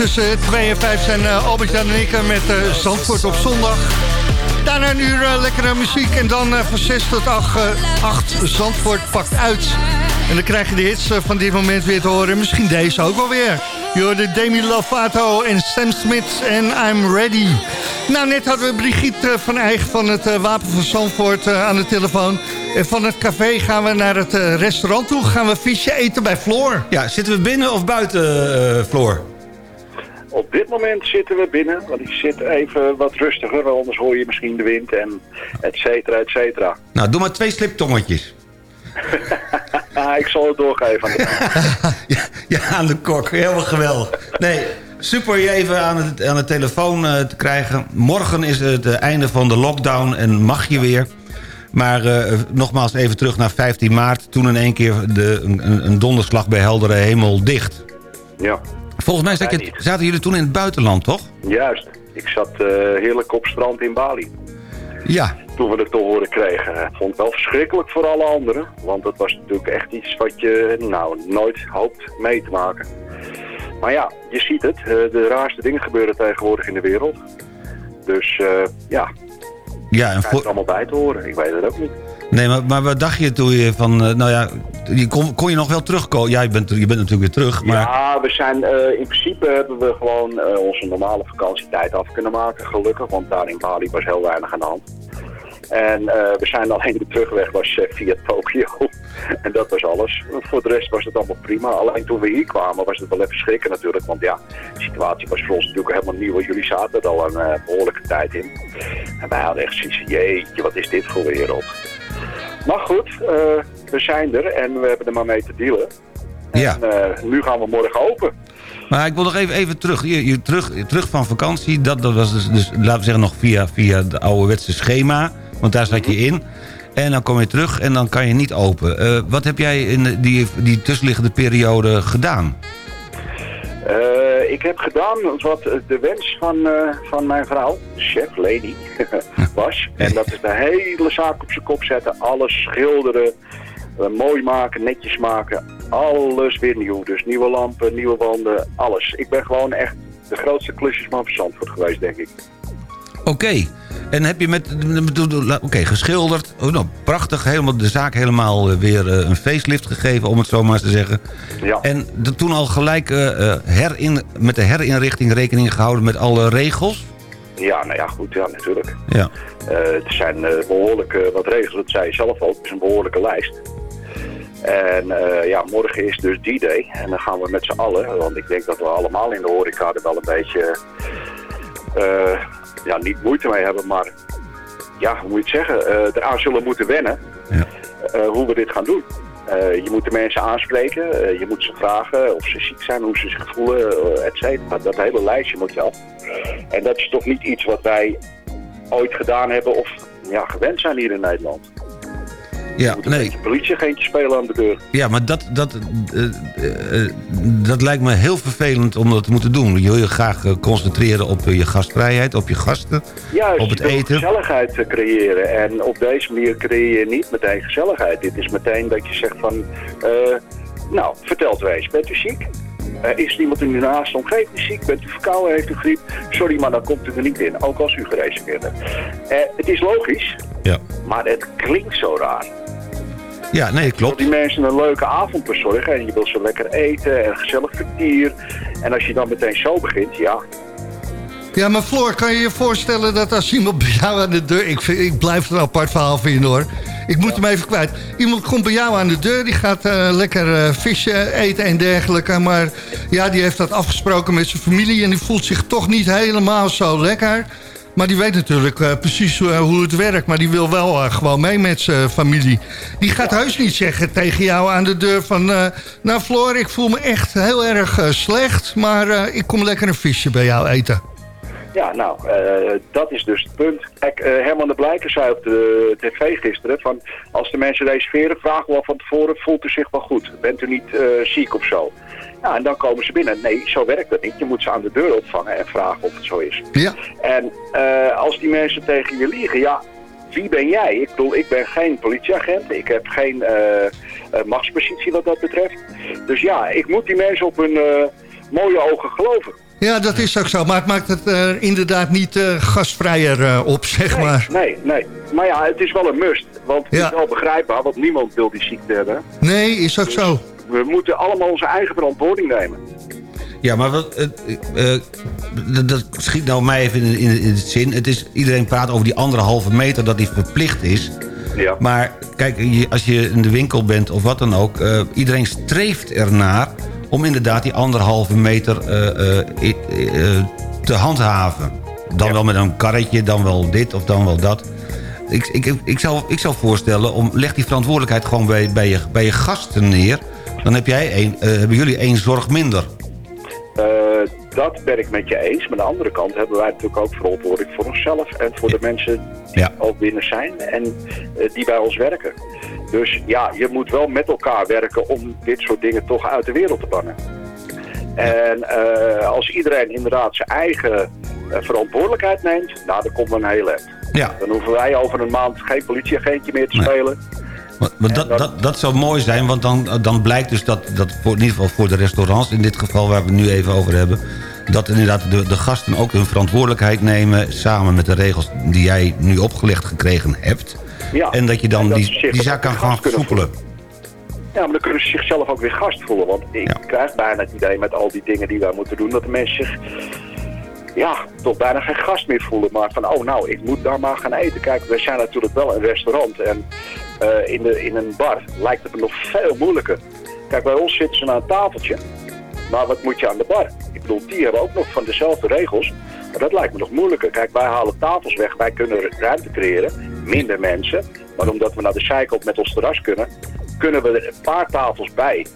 Tussen 2 en 5 zijn eh, Albert-Jan en ik er met eh, Zandvoort op zondag. Daarna een uur eh, lekkere muziek en dan eh, van 6 tot 8, eh, 8 Zandvoort pakt uit. En dan krijg je de hits eh, van dit moment weer te horen. Misschien deze ook wel weer. Je Demi Lovato en Sam Smith en I'm Ready. Nou, net hadden we Brigitte eh, van Eigen van het eh, Wapen van Zandvoort eh, aan de telefoon. En van het café gaan we naar het eh, restaurant toe. Gaan we visje eten bij Floor.
Ja, zitten we binnen of buiten, eh, Floor?
Op dit moment zitten we binnen, want ik zit even wat rustiger, anders hoor je misschien de wind en et cetera, et cetera.
Nou, doe maar twee sliptongetjes.
Ah, ik zal het doorgeven. aan de-
Ja, aan de kok. Helemaal geweldig. Nee, super je even aan, het, aan de telefoon eh, te krijgen. Morgen is het eh, einde van de lockdown en mag je weer. Maar eh, nogmaals even terug naar 15 maart. Toen in één keer de, een, een donderslag bij heldere hemel dicht.
Ja,
Volgens mij zat je- zaten jullie toen in het buitenland, toch?
juist. Ik zat eh, heerlijk op strand in Bali.
Ja.
Toen we het te horen kregen. Ik vond het wel verschrikkelijk voor alle anderen. Want het was natuurlijk echt iets wat je nou nooit hoopt mee te maken. Maar ja, je ziet het. eh, de raarste dingen gebeuren tegenwoordig in de wereld. Dus eh, ja,
Ja, en voor,
het allemaal bij te horen. Ik weet het ook niet.
nee, maar, maar wat dacht je toen je van... nou ja, kon, je nog wel terugkomen? Ja, je bent, je bent natuurlijk weer terug, maar...
Ja, we zijn, eh, in principe hebben we gewoon eh, onze normale vakantietijd af kunnen maken, gelukkig. Want daar in Bali was heel weinig aan de hand. En eh, we zijn alleen de terugweg was via Tokio. en dat was alles. Voor de rest was het allemaal prima. Alleen toen we hier kwamen was het wel even schrikken natuurlijk. Want ja, de situatie was voor ons natuurlijk helemaal nieuw. Jullie zaten er al een eh, behoorlijke tijd in. En wij hadden echt zoiets jeetje, wat is dit voor wereld. Maar goed, we zijn er en we hebben er maar mee te dealen.
Ja.
En eh, nu gaan we morgen open.
Maar ik wil nog even, even terug. Je, je terug. Terug van vakantie, dat, dat was dus, dus, laten we zeggen, nog via, via de ouderwetse schema. Want daar zat je in. En dan kom je terug en dan kan je niet open. Eh, wat heb jij in die, die tussenliggende periode gedaan?
Eh, ik heb gedaan wat de wens van, van mijn vrouw, chef, lady, was. En dat is de hele zaak op zijn kop zetten. Alles schilderen, mooi maken, netjes maken. Alles weer nieuw. Dus nieuwe lampen, nieuwe wanden, alles. Ik ben gewoon echt de grootste klusjesman van Zandvoort geweest, denk ik.
Oké. En heb je met... Oké, geschilderd. Oh, nou, prachtig. Helemaal, de zaak helemaal eh, weer eh, een facelift gegeven, om het zo maar eens te zeggen.
Ja.
En de- toen al gelijk eh, eh, herin, met de herinrichting rekening gehouden met alle regels?
Ja, nou ja, goed, ja, natuurlijk.
Ja.
Eh, het zijn eh, behoorlijk eh, wat regels, dat zei je zelf ook. Het is een behoorlijke lijst. En eh, ja, morgen is dus die day. En dan gaan we met z'n allen, want ik denk dat we allemaal in de horeca er wel een beetje, eh, ja, niet moeite mee hebben, maar ja, hoe moet je het zeggen, eh, eraan zullen moeten wennen eh, hoe we dit gaan doen. Je moet de mensen aanspreken, je moet ze vragen of ze ziek zijn, hoe ze zich voelen, et cetera. Dat hele lijstje moet je af. En dat is toch niet iets wat wij ooit gedaan hebben of ja, gewend zijn hier in Nederland.
Ja, nee.
Politieagentje spelen aan de deur.
Ja, maar dat, dat, eh, eh, eh, dat lijkt me heel vervelend om dat te moeten doen. Je wil je graag concentreren op je gastvrijheid, op je gasten,
Juist,
op het eten.
gezelligheid creëren. En op deze manier creëer je niet meteen gezelligheid. Dit is meteen dat je zegt van... eh, nou, vertel het eens. Bent u ziek? Is er iemand in uw naaste omgeving ziek? Bent u verkouden? Heeft u griep? Sorry, maar dan komt u er niet in. Ook als u gereserveerd hebt. Het is logisch,
Ja.
maar het klinkt zo raar.
Ja, nee, klopt.
die mensen een leuke avond bezorgen en je wil ze lekker eten en gezellig vertier. En als je dan meteen zo begint, ja,
Ja, maar Floor, kan je je voorstellen dat als iemand bij jou aan de deur... Ik, vind, ik blijf het een apart verhaal vinden hoor. Ik moet hem even kwijt. Iemand komt bij jou aan de deur, die gaat eh, lekker eh, visje eten en dergelijke. Maar ja, die heeft dat afgesproken met zijn familie... en die voelt zich toch niet helemaal zo lekker. Maar die weet natuurlijk eh, precies eh, hoe het werkt. Maar die wil wel eh, gewoon mee met zijn familie. Die gaat heus niet zeggen tegen jou aan de deur van... nou Floor, ik voel me echt heel erg slecht... maar ik kom lekker een visje bij jou eten.
Ja, nou, dat is dus het punt. Kijk, Herman de Blijker zei op de tv gisteren... van als de mensen reserveren, vragen we al van tevoren... voelt u zich wel goed? Bent u niet ziek of zo? Ja, en dan komen ze binnen. Nee, zo werkt dat niet. Je moet ze aan de deur opvangen en vragen of het zo is.
Ja.
En eh, als die mensen tegen je liegen, ja, wie ben jij? Ik bedoel, ik ben geen politieagent. Ik heb geen eh, eh, machtspositie wat dat betreft. Dus ja, ik moet die mensen op hun mooie ogen geloven.
Ja, dat is ook zo. Maar het maakt het eh, inderdaad niet gastvrijer op, zeg maar.
Nee, nee. Maar ja, het is wel een must. Want het is wel begrijpbaar, want niemand wil die ziekte hebben.
Nee, is ook zo.
We moeten allemaal onze eigen verantwoording nemen.
Ja, maar wat, eh, eh, dat- schiet nou mij even in, in, in het zin. Het is, iedereen praat over die anderhalve meter dat die verplicht is.
Ja.
Maar kijk, als je in de winkel bent of wat dan ook... eh, iedereen streeft ernaar om inderdaad die anderhalve meter te handhaven. Dan wel met een karretje, dan wel dit of dan wel dat. Ik, ik, ik, zou, ik zou voorstellen, om, leg die verantwoordelijkheid gewoon bij, bij, je, bij je gasten neer. Dan heb jij een, eh, hebben jullie één zorg minder.
Eh, dat ben ik met je eens. Maar aan de andere kant hebben wij natuurlijk ook verantwoording voor onszelf en voor de mensen die ook binnen zijn en eh, die bij ons werken. Dus ja, je moet wel met elkaar werken om dit soort dingen toch uit de wereld te bannen. En als iedereen inderdaad zijn eigen verantwoordelijkheid neemt, nou, dan komt we een heel eind.
Ja.
Dan hoeven wij over een maand geen politieagentje meer te spelen.
Maar, maar dat, dat, dat zou mooi zijn, want dan, dan blijkt dus dat, dat voor, in ieder geval voor de restaurants... in dit geval waar we het nu even over hebben... dat inderdaad de, de gasten ook hun verantwoordelijkheid nemen... samen met de regels die jij nu opgelegd gekregen hebt.
Ja.
En dat je dan
dat
die,
zich
die zaak kan gaan versoepelen.
Ja, maar dan kunnen ze zichzelf ook weer gast voelen. Want ik krijg bijna het idee met al die dingen die wij moeten doen... dat de mensen zich ja, toch bijna geen gast meer voelen. Maar van, oh nou, ik moet daar maar gaan eten. Kijk, we zijn natuurlijk wel een restaurant. En eh, in, de, in een bar lijkt het me nog veel moeilijker. Kijk, bij ons zitten ze aan een tafeltje. Maar wat moet je aan de bar? Ik bedoel, die hebben ook nog van dezelfde regels. Maar dat lijkt me nog moeilijker. Kijk, wij halen tafels weg. Wij kunnen ruimte creëren. Minder mensen. Maar omdat we naar de zijkant met ons terras kunnen... kunnen we er een paar tafels bij.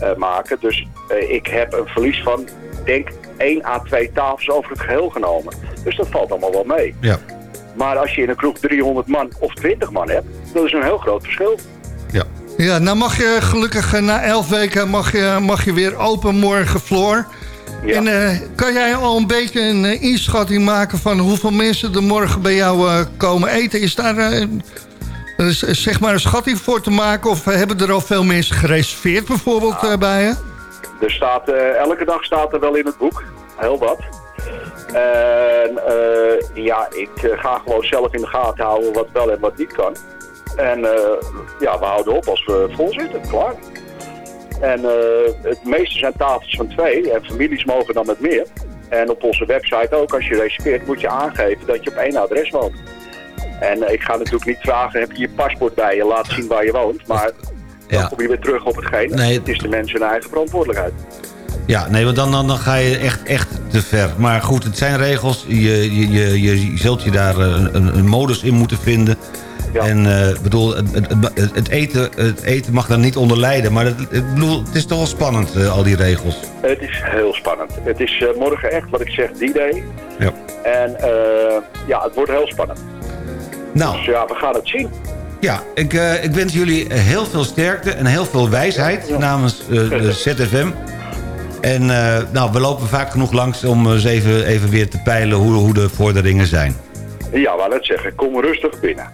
eh, maken. Dus eh, ik heb een verlies van, denk 1 à 2 tafels over het geheel genomen. Dus dat valt allemaal wel mee.
Ja.
Maar als je in een kroeg 300 man of 20 man hebt, dat is een heel groot verschil.
Ja, nou mag je gelukkig eh, na elf weken mag je, mag je weer open morgen, Floor. En eh, kan jij al een beetje een eh, inschatting maken van hoeveel mensen er morgen bij jou komen eten? Is daar zeg maar een schatting voor te maken? Of hebben er al veel mensen gereserveerd bijvoorbeeld eh, bij je?
Er staat, eh, elke dag staat er wel in het boek. Heel wat. En eh, ja, ik eh, ga gewoon zelf in de gaten houden wat wel en wat niet kan. En ja, we houden op als we vol zitten. Klaar. En het meeste zijn tafels van twee. En families mogen dan met meer. En op onze website ook, als je reserveert, moet je aangeven dat je op één adres woont. En ik ga natuurlijk niet vragen, heb je je paspoort bij je, laat zien waar je woont. Maar dan
Ja.
kom je weer terug op hetgeen.
Nee.
Het is de mensen hun eigen verantwoordelijkheid.
Ja, nee, want dan, dan, dan ga je echt, echt te ver. Maar goed, het zijn regels. Je, je, je, je zult je daar eh, een, een, modus in moeten vinden. En eh, bedoel, het, het, het- het eten, het eten mag daar niet onder lijden. Maar het, het, bedoel, het is toch wel spannend, eh, al die regels.
Het is heel spannend. Het is morgen echt, wat ik zeg, die day.
Ja.
En ja, het wordt heel spannend.
Nou.
Dus ja, we gaan het zien.
Ja, ik, eh, ik wens jullie heel veel sterkte en heel veel wijsheid namens eh, de ZFM. En eh, nou, we lopen vaak genoeg langs om eens even, even weer te peilen hoe, hoe de vorderingen zijn.
Ja, wou net zeggen, kom rustig binnen.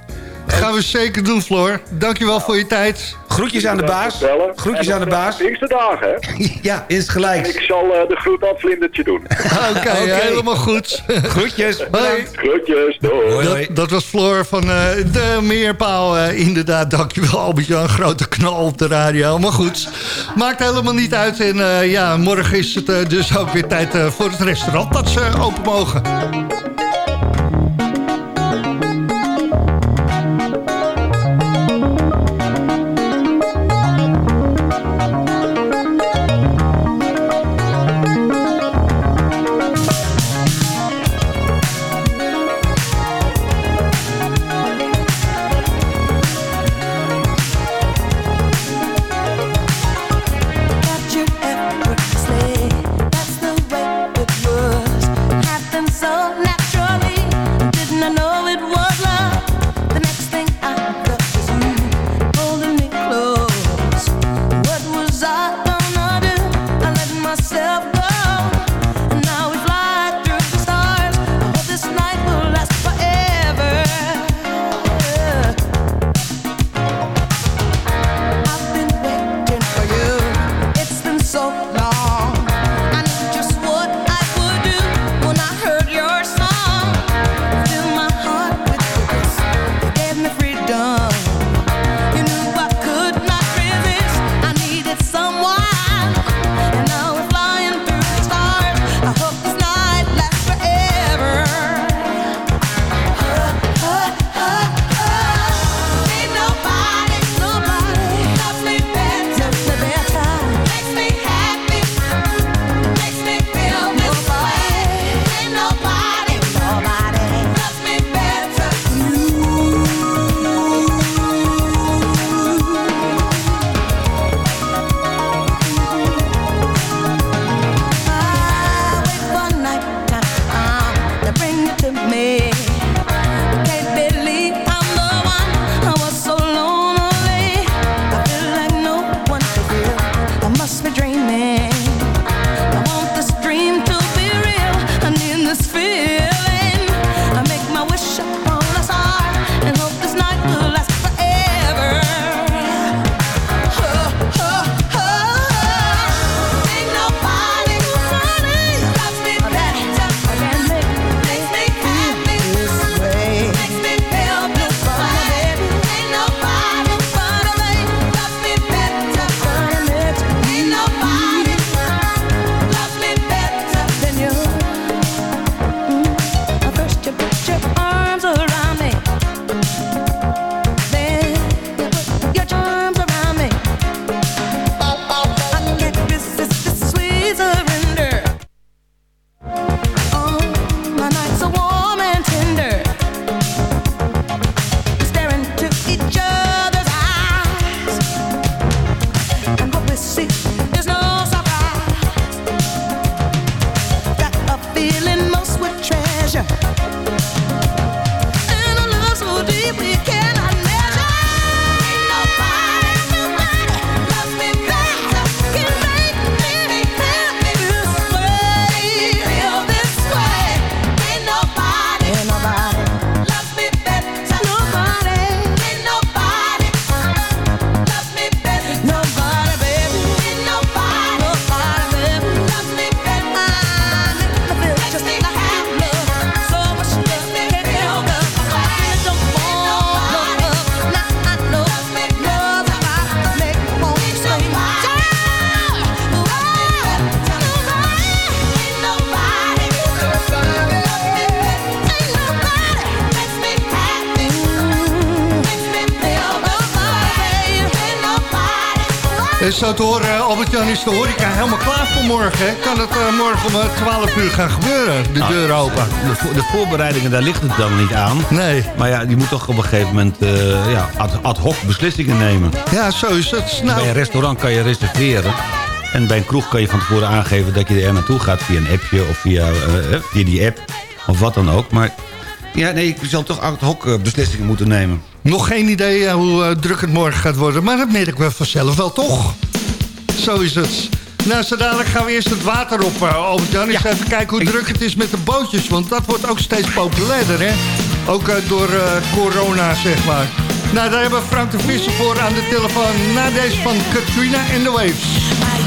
Gaan we zeker doen, Floor. Dankjewel voor je tijd.
Groetjes aan de baas. Groetjes aan de baas.
Pinksterdagen, hè?
Ja, is gelijk.
Ik zal eh, de groet aan Vlindertje doen.
Oké, helemaal goed.
Groetjes.
Hoi.
Groetjes, doei.
Dat, dat was Floor van eh, de Meerpaal. eh, inderdaad, dankjewel Albert-Jan. Grote knal op de radio. Maar goed, maakt helemaal niet uit. En eh, ja, morgen is het eh, dus ook weer tijd eh, voor het restaurant dat ze open mogen.
Zo te horen, Albert-Jan, is de horeca helemaal klaar voor morgen. Kan het eh, morgen om eh, 12 uur gaan gebeuren, de
Nou,
deur open?
De, vo- de voorbereidingen, daar ligt het dan niet aan.
Nee.
Maar ja, je moet toch op een gegeven moment eh, ja, ad, ad hoc beslissingen nemen.
Ja, zo is het.
Bij
Nou,
een restaurant kan je reserveren. En bij een kroeg kan je van tevoren aangeven dat je er naartoe gaat via een appje of via, eh, via die app of wat dan ook. Maar ja, nee, je zal toch ad hoc eh, beslissingen moeten nemen.
nog geen idee eh, hoe eh, druk het morgen gaat worden, maar dat merk ik wel vanzelf wel, toch? Zo is het. Nou, zo dadelijk gaan we eerst het water op, uh, Albert-Jan. Eens even kijken hoe druk het is met de bootjes, want dat wordt ook steeds populairder, hè? Ook eh, door eh, corona, zeg maar. Nou, daar hebben we Frank de Visser voor aan de telefoon. Na deze van Katrina and the Waves.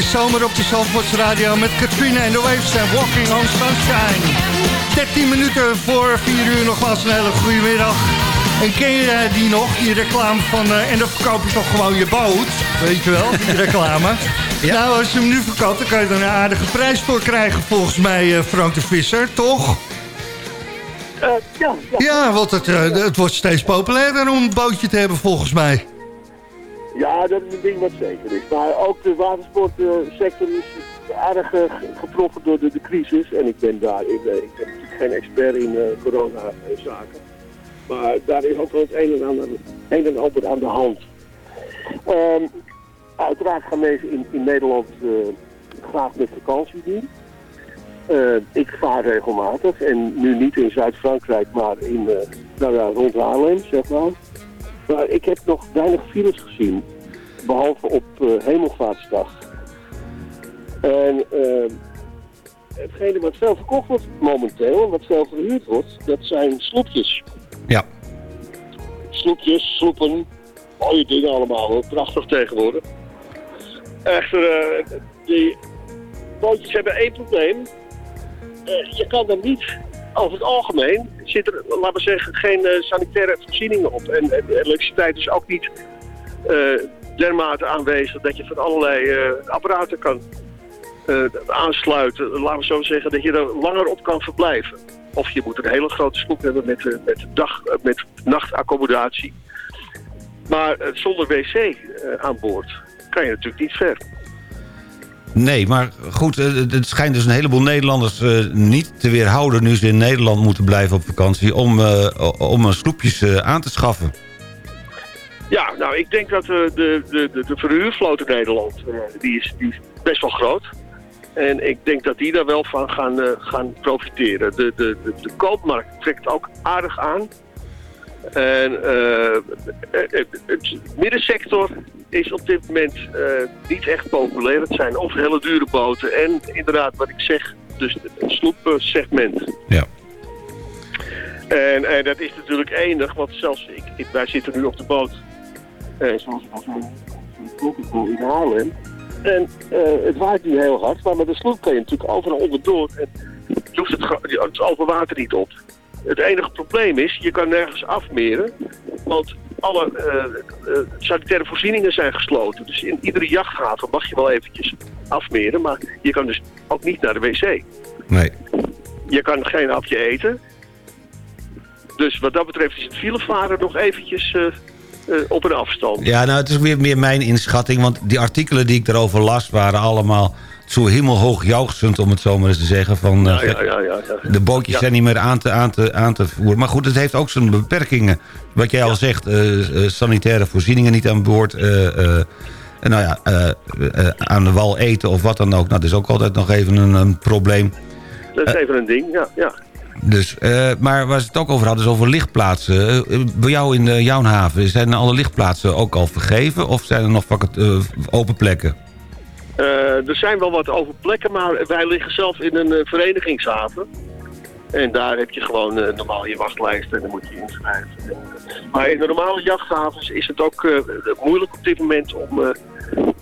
Is zomer op de Zandvoorts Radio met Katrina and the Waves en Walking on Sunshine. 13 minuten voor 4 uur nogmaals een hele goede middag. En ken je eh, die nog, die reclame van... eh, en dan verkoop je toch gewoon je boot, weet je wel, die reclame. Nou, als je hem nu verkoopt, dan kan je er een aardige prijs voor krijgen... volgens mij, eh, Frank de Visser, toch?
ja, ja.
Ja, want het, het wordt steeds populairder om een bootje te hebben, volgens mij.
Dat is een ding wat zeker is. Maar ook de watersportsector is aardig eh, getroffen door de, de crisis. En ik ben daar, ik, ben, ik ben natuurlijk geen expert in eh, corona-zaken. Maar daar is ook wel het een en ander, een en ander aan de hand. Ehm, uiteraard gaan mensen in, in Nederland eh, graag met vakantie doen. Eh, ik vaar regelmatig en nu niet in Zuid-Frankrijk, maar in, eh, nou ja, rond Haarlem, zeg maar. Maar ik heb nog weinig files gezien, behalve op eh, Hemelvaartsdag. En eh, hetgene wat veel verkocht wordt momenteel en wat veel verhuurd wordt, dat zijn slopjes.
Ja.
sloepjes, sloepen, mooie dingen allemaal, hoor. prachtig tegenwoordig. Echter, eh, die bootjes hebben één probleem. Je kan er niet, over het algemeen, zit er, laten we zeggen, geen sanitaire voorzieningen op. En, en de elektriciteit is ook niet dermate aanwezig dat je van allerlei eh, apparaten kan eh, aansluiten. Laten we zo zeggen dat je er langer op kan verblijven. Of je moet een hele grote sloep hebben met, eh, met, dag, met nachtaccommodatie. Maar zonder wc aan boord kan je natuurlijk niet ver.
Nee, maar goed, het schijnt dus een heleboel Nederlanders niet te weerhouden... nu ze in Nederland moeten blijven op vakantie... om, eh, om sloepjes aan te schaffen.
Ja, nou, ik denk dat eh, de, de, de, de verhuurvloot in Nederland, eh, die, is, die is best wel groot. En ik denk dat die daar wel van gaan, eh, gaan profiteren. De, de, de, de koopmarkt trekt ook aardig aan. En eh, het, middensector is op dit moment niet echt populair. Het zijn of hele dure boten en inderdaad wat ik zeg, dus het sloepsegment.
Ja.
En, en dat is natuurlijk enig, want zelfs ik, ik- wij zitten nu op de boot, zoals zei, van in Haarlem. En eh, het waait niet heel hard, maar met de sloep kan je natuurlijk overal onderdoor. En je hoeft het, het open water niet op. Het enige probleem is, je kan nergens afmeren, want alle eh, eh, sanitaire voorzieningen zijn gesloten. Dus in iedere jachthaven mag je wel eventjes afmeren, maar je kan dus ook niet naar de wc.
Nee.
Je kan geen hapje eten. Dus wat dat betreft is het filevaren nog eventjes eh, eh, op een afstand.
Ja, nou, het is weer meer mijn inschatting... want die artikelen die ik daarover las waren allemaal... zo hemelhoog jauchzend, om het zo maar eens te zeggen. Van, eh,
Ja, ja, ja.
De bootjes zijn niet meer aan te, aan, te, aan te voeren. Maar goed, het heeft ook zijn beperkingen. Wat jij al zegt, eh, eh, sanitaire voorzieningen niet aan boord... eh, eh, en nou ja, eh, eh, aan de wal eten of wat dan ook. Nou, dat is ook altijd nog even een, een probleem.
Dat is even een ding, ja. ja.
Dus, eh, maar waar ze het ook over hadden, is over lichtplaatsen. Eh, eh, bij jou in de jouw haven, zijn alle lichtplaatsen ook al vergeven... of zijn er nog eh, open plekken?
Eh, er zijn wel wat over plekken, maar wij liggen zelf in een eh, verenigingshaven. En daar heb je gewoon eh, normaal je wachtlijst en dan moet je inschrijven. Maar in de normale jachthavens is het ook eh, moeilijk op dit moment om eh,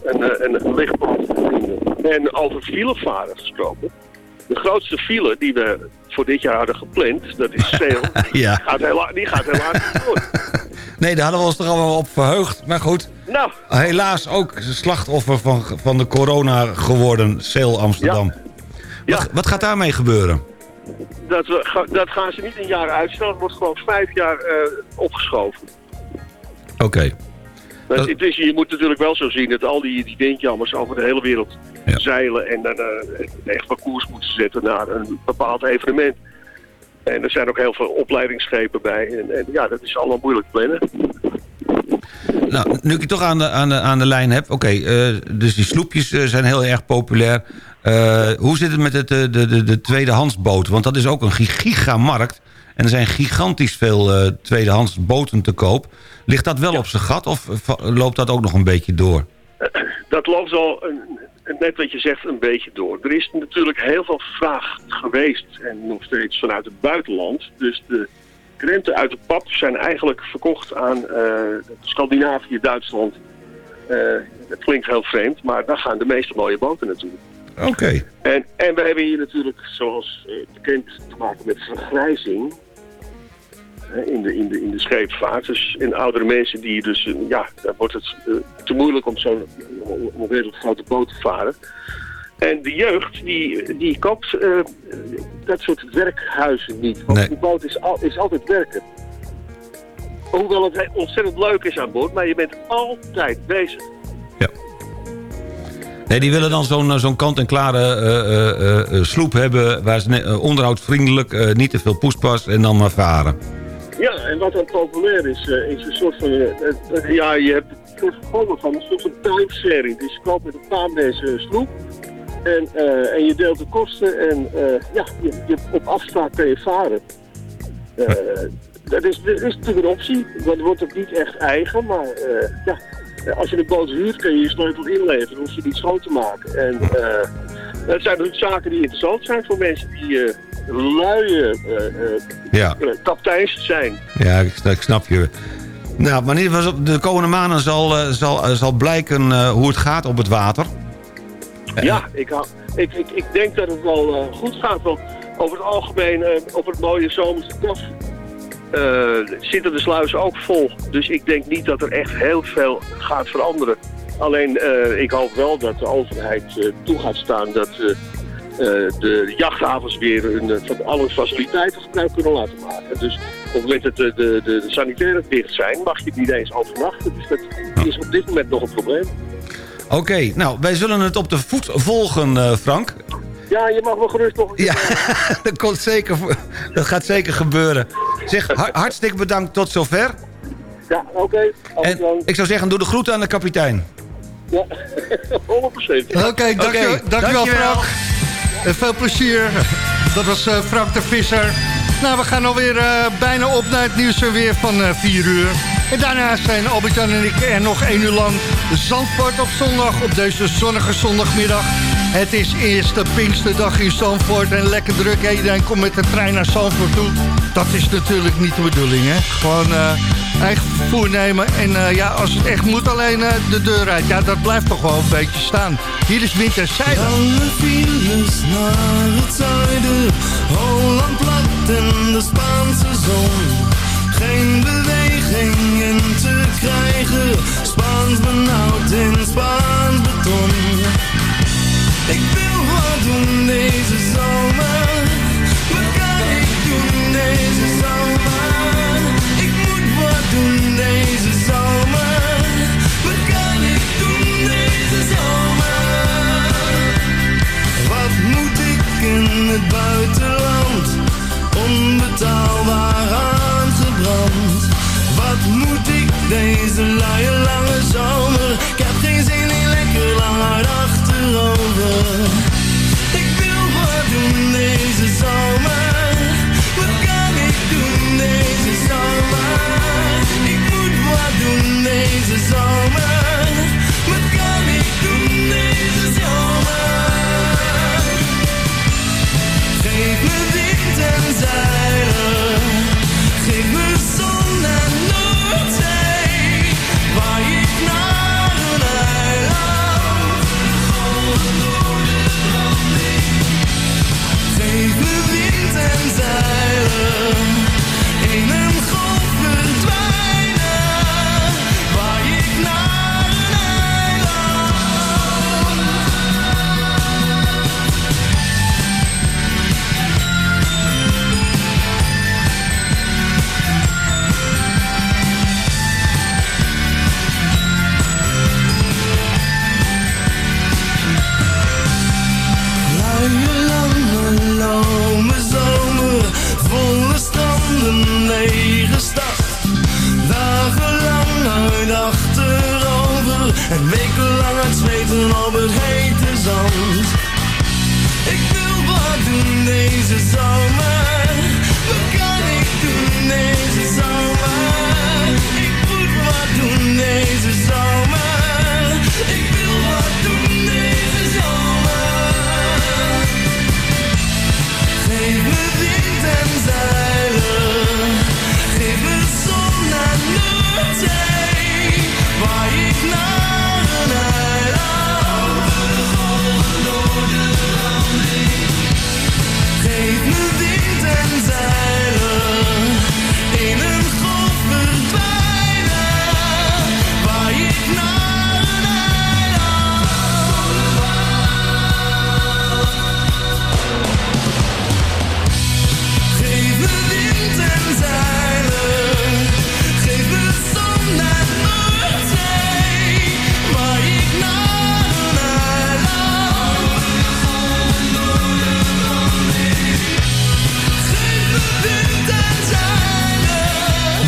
een, eh, een, lichtplaats te vinden. En over filevaren gesproken. De grootste file die we voor dit jaar hadden gepland, dat is Seel.
Ja.
Die gaat hela- die gaat helaas niet door.
Nee, daar hadden we ons toch allemaal op verheugd. Maar goed,
Nou,
helaas ook slachtoffer van, van de corona geworden, Seel Amsterdam. Wat, wat gaat daarmee gebeuren?
dat, we, dat gaan ze niet een jaar uitstellen. Het wordt gewoon vijf jaar eh, opgeschoven.
Oké.
Dus, het is, je moet natuurlijk wel zo zien dat al die, die windjammers over de hele wereld zeilen en dan eh, echt van koers moeten zetten naar een bepaald evenement. En er zijn ook heel veel opleidingsschepen bij. En, en ja, dat is allemaal moeilijk plannen.
Nou, nu ik je toch aan de, aan de, aan de lijn heb. Oké, eh, dus die sloepjes eh, zijn heel erg populair. Eh, hoe zit het met het, eh, de, de, de tweedehandsboot? Want dat is ook een gi- gigamarkt. En er zijn gigantisch veel eh, tweedehands boten te koop. Ligt dat wel op zijn gat of loopt dat ook nog een beetje door?
Dat loopt al, net wat je zegt, een beetje door. Er is natuurlijk heel veel vraag geweest en nog steeds vanuit het buitenland. Dus de krenten uit de pap zijn eigenlijk verkocht aan eh, Scandinavië, Duitsland. Eh dat klinkt heel vreemd, maar daar gaan de meeste mooie boten naartoe.
Oké.
En, en we hebben hier natuurlijk, zoals bekend, te maken met vergrijzing in, de, in, de, in de scheepvaart. Dus in oudere mensen die dus, eh, ja, dan wordt het eh, te moeilijk om zo'n om een redelijk grote boot te varen. En de jeugd, die, die koopt eh, dat soort werkhuizen niet. Want
Nee.
die boot is, al, is altijd werken. Hoewel het he- ontzettend leuk is aan boord, maar je bent altijd bezig.
Nee, die willen dan zo'n zo'n kant-en-klare sloep hebben... waar ze onderhoudsvriendelijk, niet te veel poespas en dan maar varen.
Ja, en wat dan populair is, eh, is een soort van... eh, eh, ja, je hebt een soort van een soort van timesharing. Dus je koopt met een paar een sloep. En, en je deelt de kosten en ja, je, op afspraak kan je varen. Eh, dat, is, dat is natuurlijk een optie. Dat wordt ook niet echt eigen, maar ja, als je een boot huurt kun je je sleutel inleveren. hoef je niet schoon te maken. En dat zijn natuurlijk zaken die interessant zijn voor mensen die eh luie
Ja.
kapiteins zijn.
Ja, ik, ik snap je. Nou, maar in ieder geval, de komende maanden zal, zal, zal blijken hoe het gaat op het water.
Ja, ik, ik, ik, ik denk dat het wel goed gaat. Want over het algemeen, op het mooie zomerse zitten de sluizen ook vol. Dus ik denk niet dat er echt heel veel gaat veranderen. Alleen, eh, ik hoop wel dat de overheid eh, toe gaat staan dat eh, de jachthavens weer hun, van alle faciliteiten gebruik kunnen laten maken. Dus op het moment dat de, de, de, de sanitairen dicht zijn, mag je niet eens overnachten. Dus dat is op dit moment nog een probleem.
Oké, nou, wij zullen het op de voet volgen, Frank.
Ja, je mag wel gerust nog een keer
Ja, dat, komt zeker, dat gaat zeker gebeuren. Zeg, har- hartstikke bedankt tot zover.
Ja, oké.
En ik zou zeggen, doe de groeten aan de kapitein.
Ja, 100%.
Oké, dankjewel,
Oké,
dankjewel
dankjewel.
Frank. En veel plezier. Dat was eh, Frank de Visser. Nou, we gaan alweer eh bijna op naar het nieuws en weer van eh 4 uur. En daarna zijn Albert-Jan en ik er nog 1 uur lang Zandvoort op zondag. Op deze zonnige zondagmiddag. Het is eerste Pinksterdag in Zandvoort en lekker druk. hè. Iedereen komt met de trein naar Zandvoort toe. Dat is natuurlijk niet de bedoeling, hè. Gewoon eh, eigen vervoer nemen. En eh, ja, als het echt moet, alleen eh, de deur uit. Ja, dat blijft toch wel een beetje staan. Hier is Winter Zeilen.
Lange files naar het zuiden, Holland plat in de Spaanse zon. Geen beweging in te krijgen, Spaans benauwd in Spaans beton. Het buitenland? Onbetaalbaar aangebrand. Wat moet ik deze luie lange zomer? Ik heb geen zin in lekker lang hard achterover. Ik wil wat doen deze zomer. Wat kan ik doen deze zomer? Ik moet wat doen deze zomer.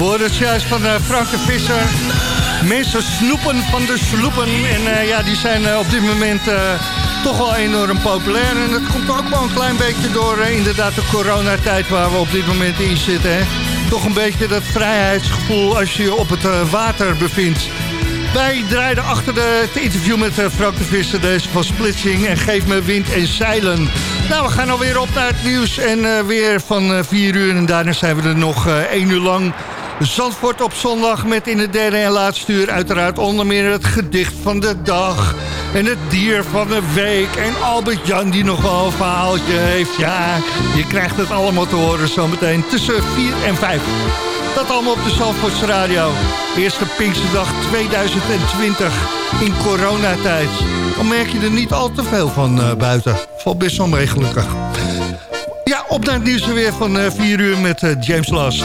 We hoorden juist van eh, Frank de Visser. Mensen snoepen van de sloepen. En eh, ja, die zijn eh, op dit moment toch wel enorm populair. En dat komt ook wel een klein beetje door inderdaad de coronatijd waar we op dit moment in zitten. Hè. Toch een beetje dat vrijheidsgevoel als je je op het water bevindt. Wij draaiden achter de, het interview met Frank de Visser, deze van Splitsing. En geef me wind en zeilen. Nou, we gaan alweer op naar het nieuws en weer van 4 uur. En daarna zijn we er nog eh 1 uur lang Zandvoort op zondag met in het derde en laatste uur uiteraard onder meer het gedicht van de dag. En het dier van de week. En Albert-Jan die nog wel een verhaaltje heeft. Ja, je krijgt het allemaal te horen zometeen tussen 4 en 5. Dat allemaal op de Zandvoortse Radio. Eerste Pinksterdag 2020 in coronatijd. Dan merk je er niet al te veel van eh, buiten. Valt best wel mee gelukkig. Ja, op naar het nieuws weer van 4 uur met eh, James Last.